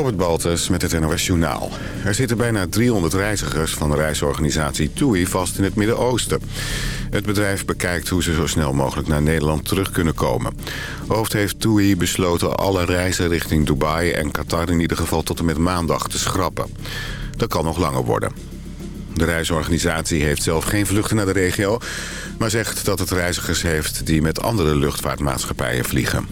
Robert Baltus met het NOS Journaal. Er zitten bijna 300 reizigers van de reisorganisatie TUI vast in het Midden-Oosten. Het bedrijf bekijkt hoe ze zo snel mogelijk naar Nederland terug kunnen komen. Hoofd heeft TUI besloten alle reizen richting Dubai en Qatar in ieder geval tot en met maandag te schrappen. Dat kan nog langer worden. De reisorganisatie heeft zelf geen vluchten naar de regio... maar zegt dat het reizigers heeft die met andere luchtvaartmaatschappijen vliegen.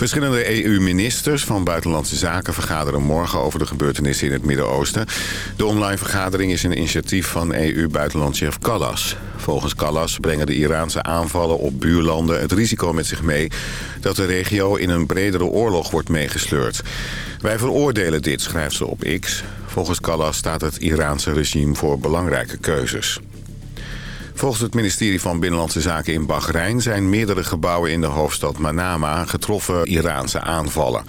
Verschillende EU-ministers van Buitenlandse Zaken vergaderen morgen over de gebeurtenissen in het Midden-Oosten. De online vergadering is een initiatief van EU-buitenlandchef Callas. Volgens Callas brengen de Iraanse aanvallen op buurlanden het risico met zich mee dat de regio in een bredere oorlog wordt meegesleurd. Wij veroordelen dit, schrijft ze op X. Volgens Callas staat het Iraanse regime voor belangrijke keuzes. Volgens het ministerie van Binnenlandse Zaken in Bahrein... zijn meerdere gebouwen in de hoofdstad Manama getroffen Iraanse aanvallen.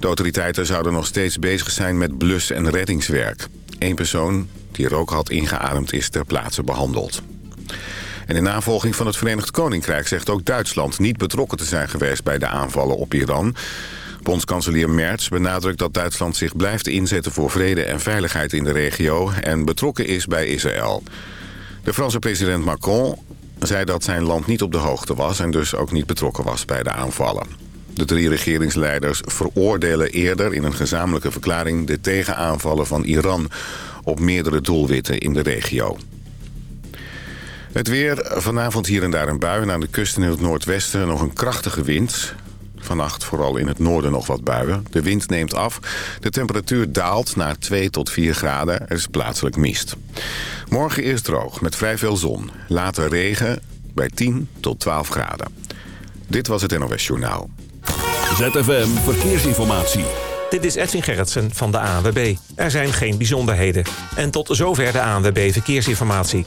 De autoriteiten zouden nog steeds bezig zijn met blus- en reddingswerk. Eén persoon die rook had ingeademd is ter plaatse behandeld. En in navolging van het Verenigd Koninkrijk zegt ook Duitsland... niet betrokken te zijn geweest bij de aanvallen op Iran... Bondskanselier Merz benadrukt dat Duitsland zich blijft inzetten voor vrede en veiligheid in de regio en betrokken is bij Israël. De Franse president Macron zei dat zijn land niet op de hoogte was... en dus ook niet betrokken was bij de aanvallen. De drie regeringsleiders veroordelen eerder in een gezamenlijke verklaring... de tegenaanvallen van Iran op meerdere doelwitten in de regio. Het weer, vanavond hier en daar een bui... en aan de kust in het noordwesten nog een krachtige wind. Vannacht vooral in het noorden nog wat buien. De wind neemt af. De temperatuur daalt naar 2 tot 4 graden. Er is plaatselijk mist. Morgen eerst droog met vrij veel zon. Later regen bij 10 tot 12 graden. Dit was het NOS Journaal. ZFM Verkeersinformatie. Dit is Edwin Gerritsen van de ANWB. Er zijn geen bijzonderheden. En tot zover de ANWB Verkeersinformatie.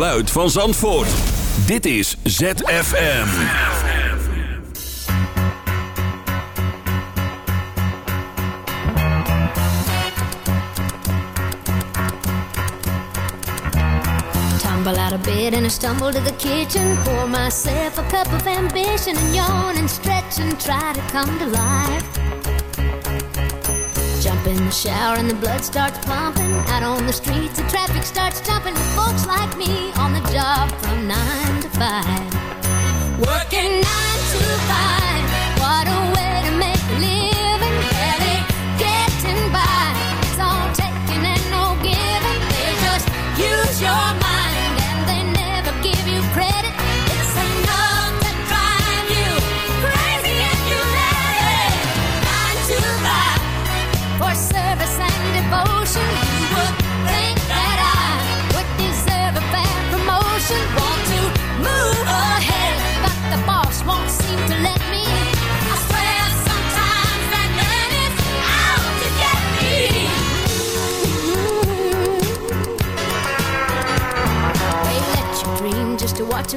geluid van Zandvoort. Dit is ZFM. Tumble out of bed and I stumble to the kitchen. Pour myself a cup of ambition and yawn and stretch and try to come to life. Jump in the shower and the blood starts pumping. Out on the streets, the traffic starts jumping. Folks like me on the job from nine to five. Working nine to five.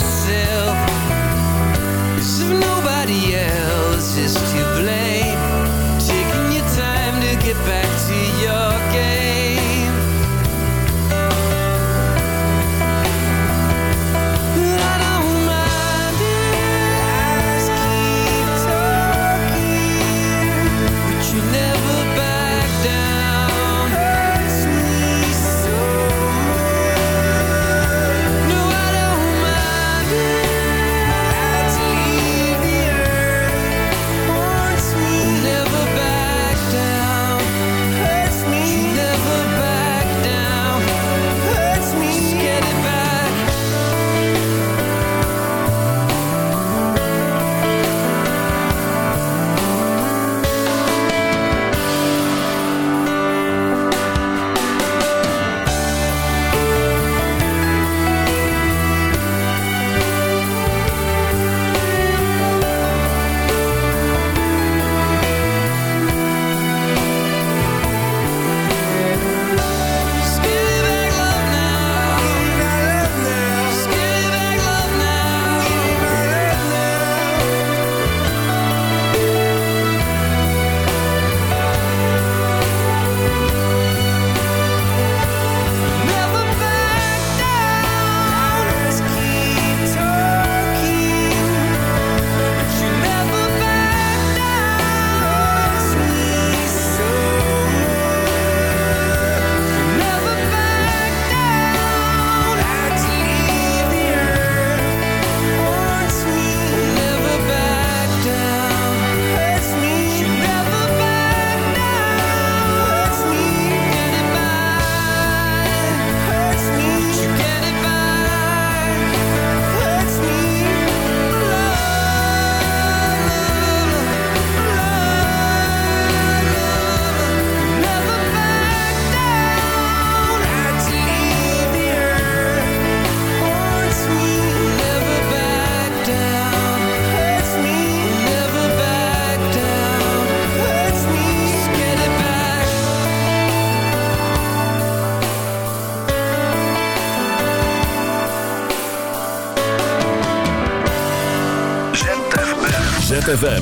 myself. As if nobody else is to blame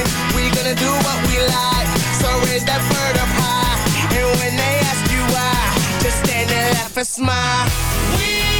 listen, we gonna do what we like. So raise that bird up high. And when they ask you why, just stand there, laugh and smile. We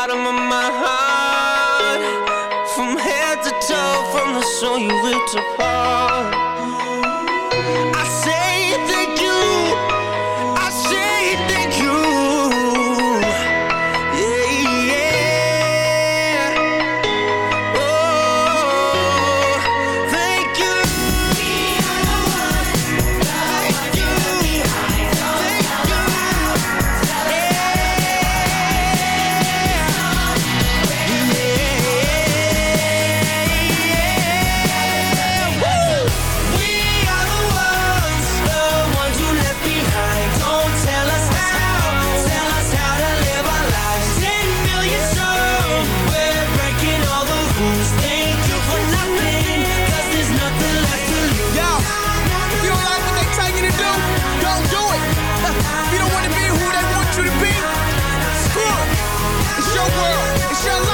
out of my mind world. It's your life.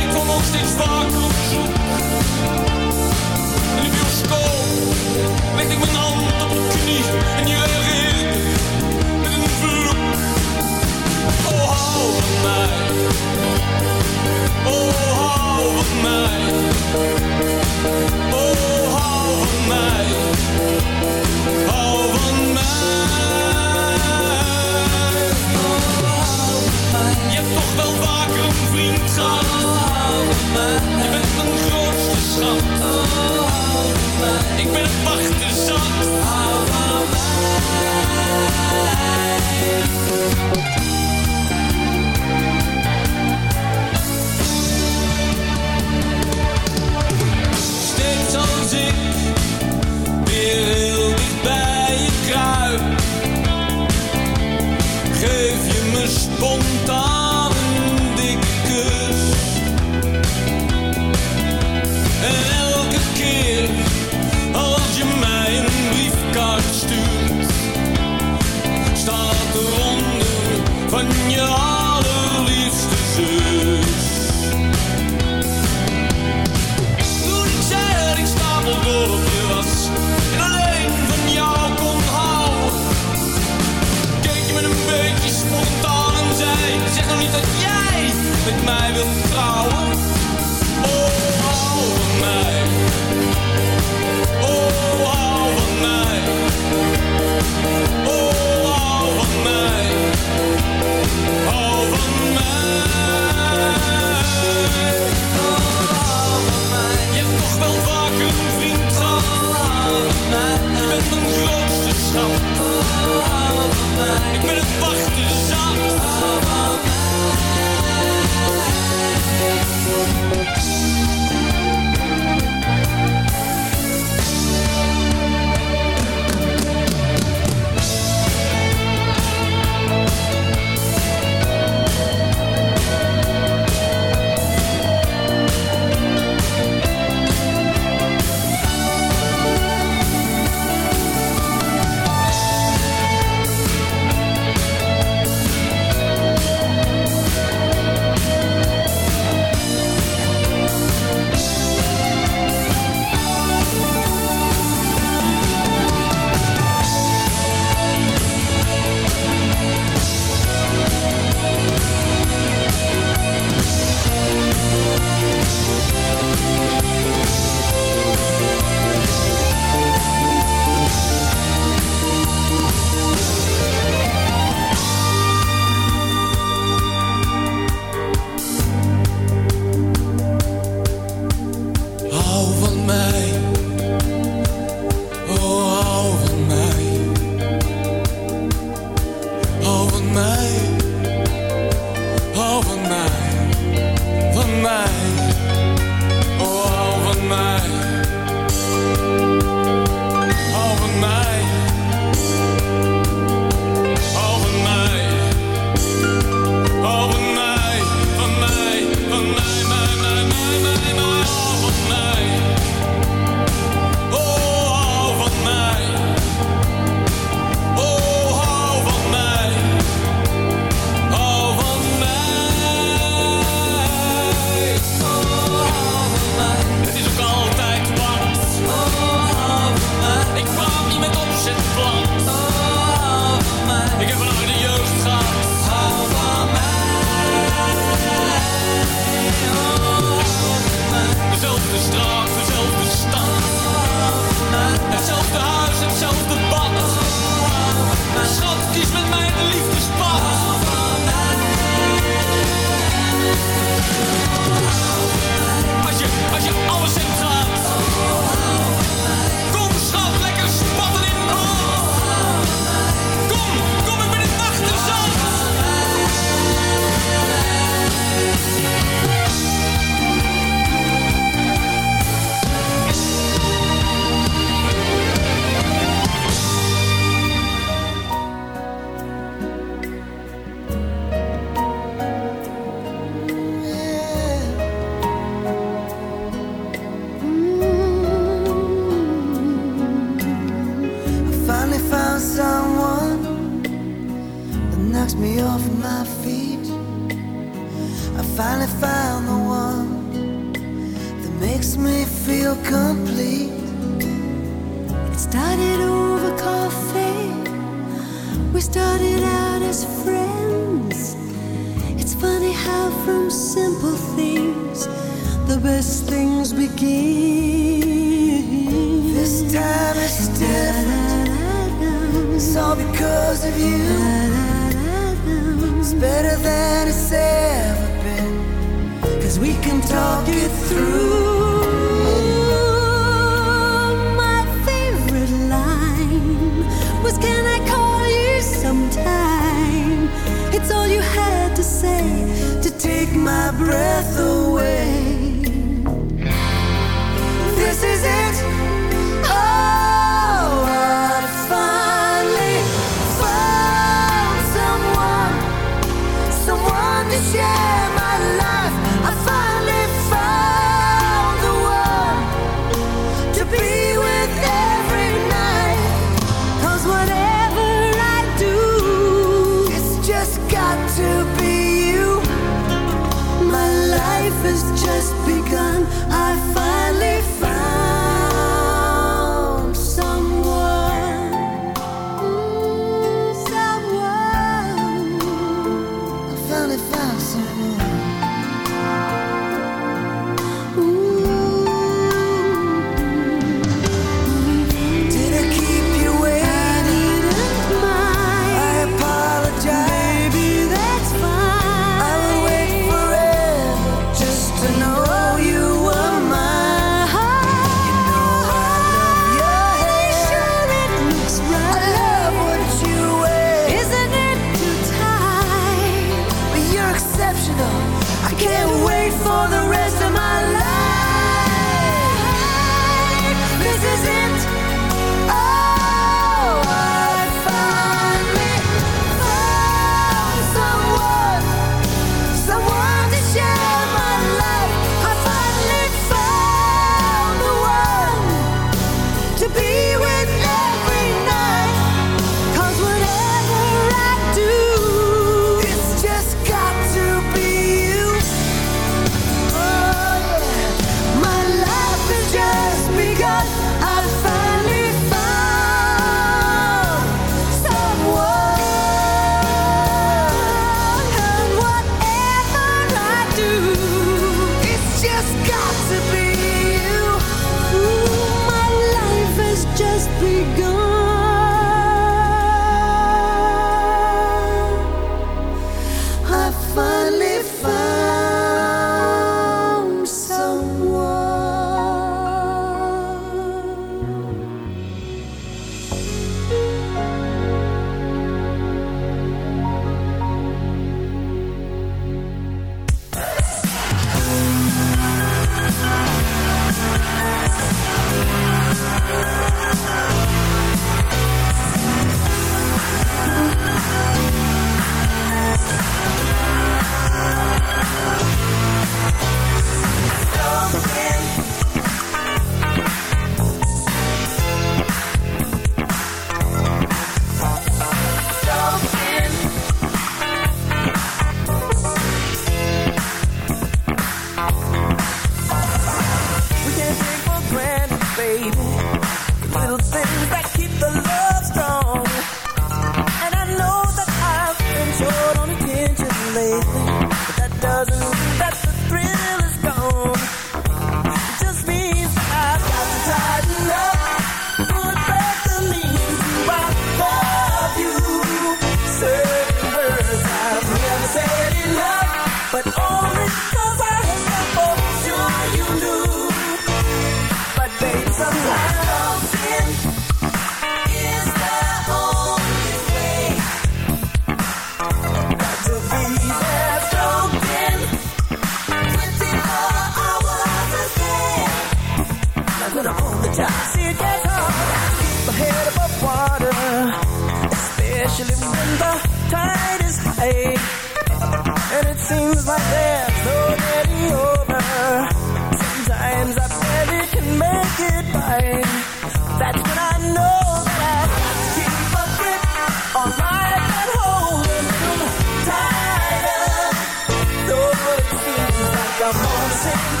I'm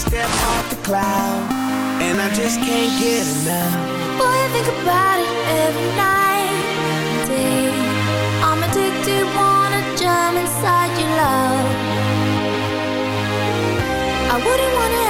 step off the cloud. And I just can't get enough. Boy, I think about it every night day. I'm addicted, wanna jump inside your love. I wouldn't wanna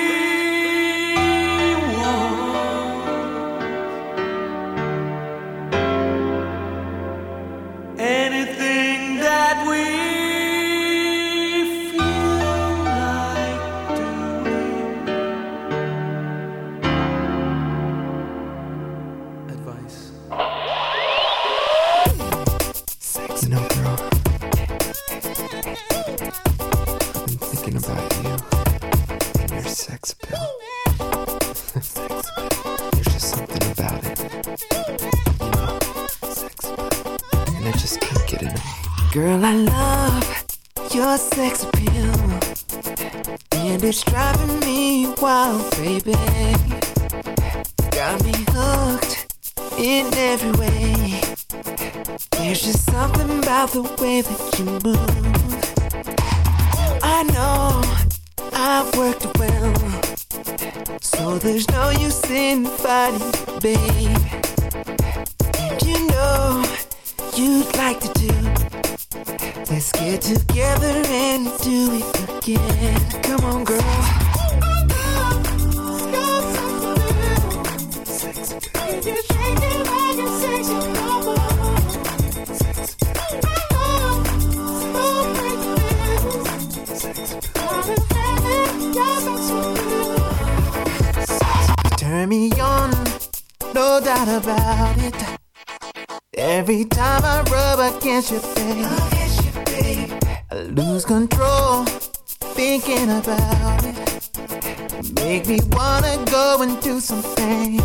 go and do some things.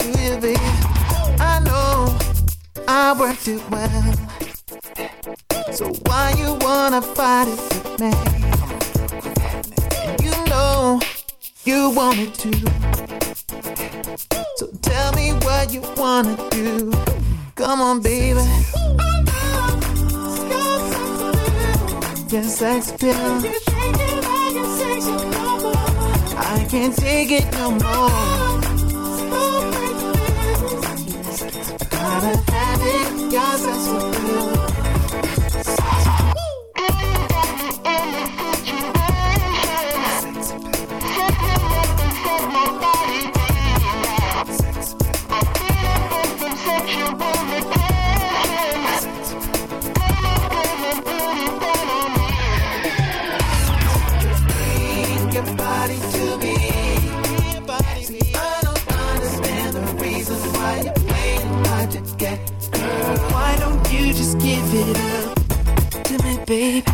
Do you, babe? I know I worked it well. So why you wanna fight it with me? You know you want it too. So tell me what you wanna do. Come on, baby. Yes, I still can't take it no more. baby.